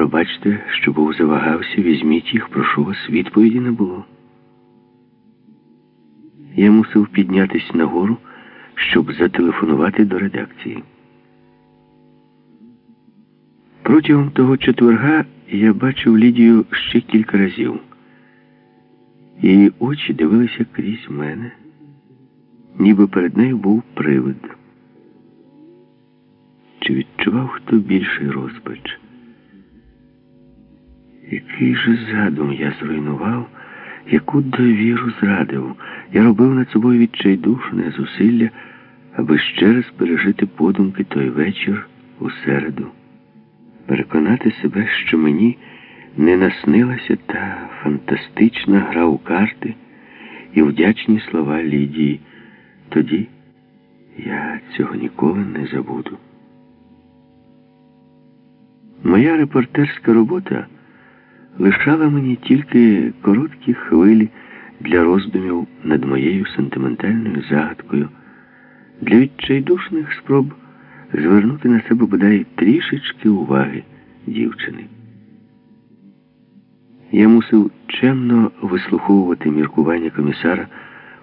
Пробачте, що був завагався, візьміть їх, прошу вас, відповіді не було. Я мусив піднятися нагору, щоб зателефонувати до редакції. Протягом того четверга я бачив Лідію ще кілька разів. Її очі дивилися крізь мене, ніби перед нею був привид. Чи відчував хто більший розпач? Який же задум я зруйнував, яку довіру зрадив, я робив над собою відчайдушне зусилля, аби ще раз пережити подумки той вечір у середу, переконати себе, що мені не наснилася та фантастична гра у карти і вдячні слова Лідії. Тоді я цього ніколи не забуду. Моя репортерська робота лишала мені тільки короткі хвилі для роздумів над моєю сентиментальною загадкою, для відчайдушних спроб звернути на себе бодай трішечки уваги дівчини. Я мусив чемно вислуховувати міркування комісара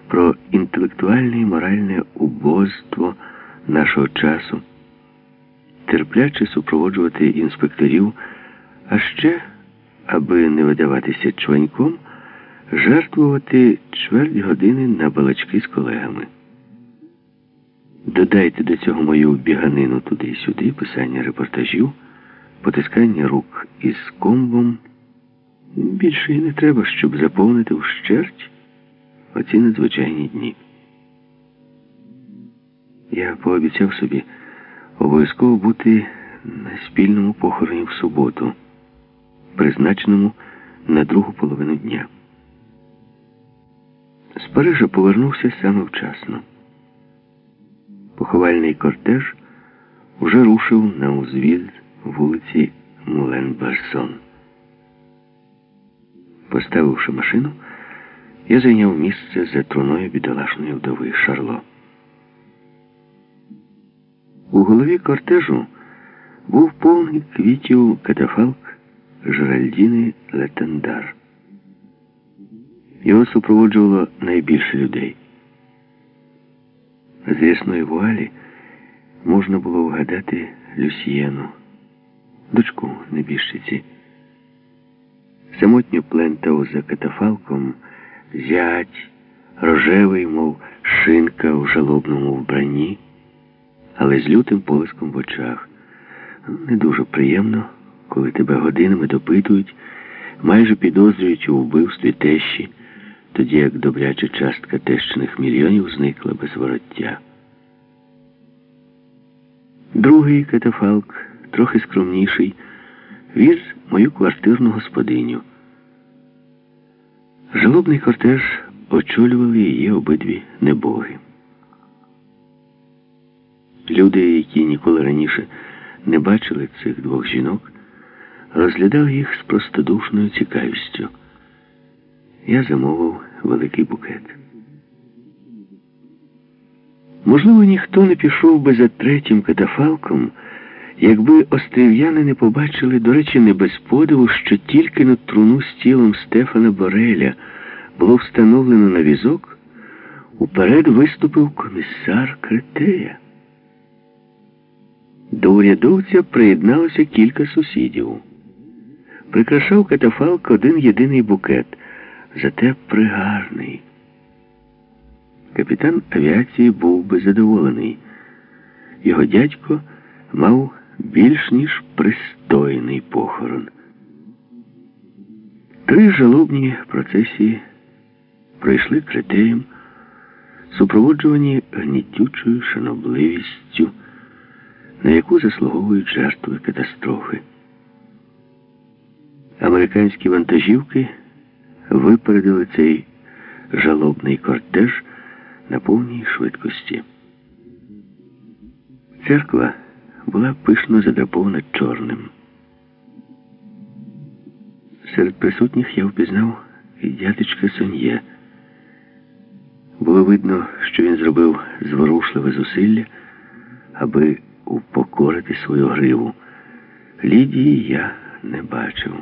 про інтелектуальне і моральне убоство нашого часу, терпляче супроводжувати інспекторів, а ще, аби не видаватися чваньком, жертвувати чверть години на балачки з колегами. Додайте до цього мою біганину туди й сюди, писання репортажів, потискання рук із комбом. Більше і не треба, щоб заповнити вщерть оці надзвичайні дні. Я пообіцяв собі обов'язково бути на спільному похороні в суботу, призначеному на другу половину дня. З Парижа повернувся саме вчасно. Поховальний кортеж уже рушив на узвіз вулиці Мулен-Барсон. Поставивши машину, я зайняв місце за труною бідолашної вдови Шарло. У голові кортежу був повний квітів катафалк Жеральдіни Летендар. Його супроводжувало найбільше людей. З ясної вуалі можна було вгадати Люсьєну, дочку небіжчиці. Самотньо плентав за катафалком зять, рожевий, мов шинка в жалобному вбранні, але з лютим полиском в очах. Не дуже приємно, коли тебе годинами допитують, майже підозрюють у вбивстві тещі, тоді як добряча частка тещиних мільйонів зникла без вороття. Другий катафалк, трохи скромніший, віз мою квартирну господиню. Жалобний кортеж очолювали її обидві небоги. Люди, які ніколи раніше не бачили цих двох жінок, розглядали їх з простодушною цікавістю. Я замовив великий букет. Можливо, ніхто не пішов би за третім катафалком, якби острів'яни не побачили, до речі, не без подиву, що тільки на труну з тілом Стефана Бореля було встановлено на візок, уперед виступив комісар Кретея. До урядовця приєдналося кілька сусідів. Прикрашав катафалк один єдиний букет, зате пригарний. Капітан авіації був би задоволений. Його дядько мав більш ніж пристойний похорон. Три жалобні процесії пройшли критеєм, супроводжувані гнітючою шанобливістю, на яку заслуговують жертви катастрофи. Американські вантажівки випередили цей жалобний кортеж на повній швидкості. Церква була пишно задраповані чорним. Серед присутніх я впізнав і дядечка Сон'є. Було видно, що він зробив зворушливе зусилля, аби упокорити свою гриву. Лідії я не бачив.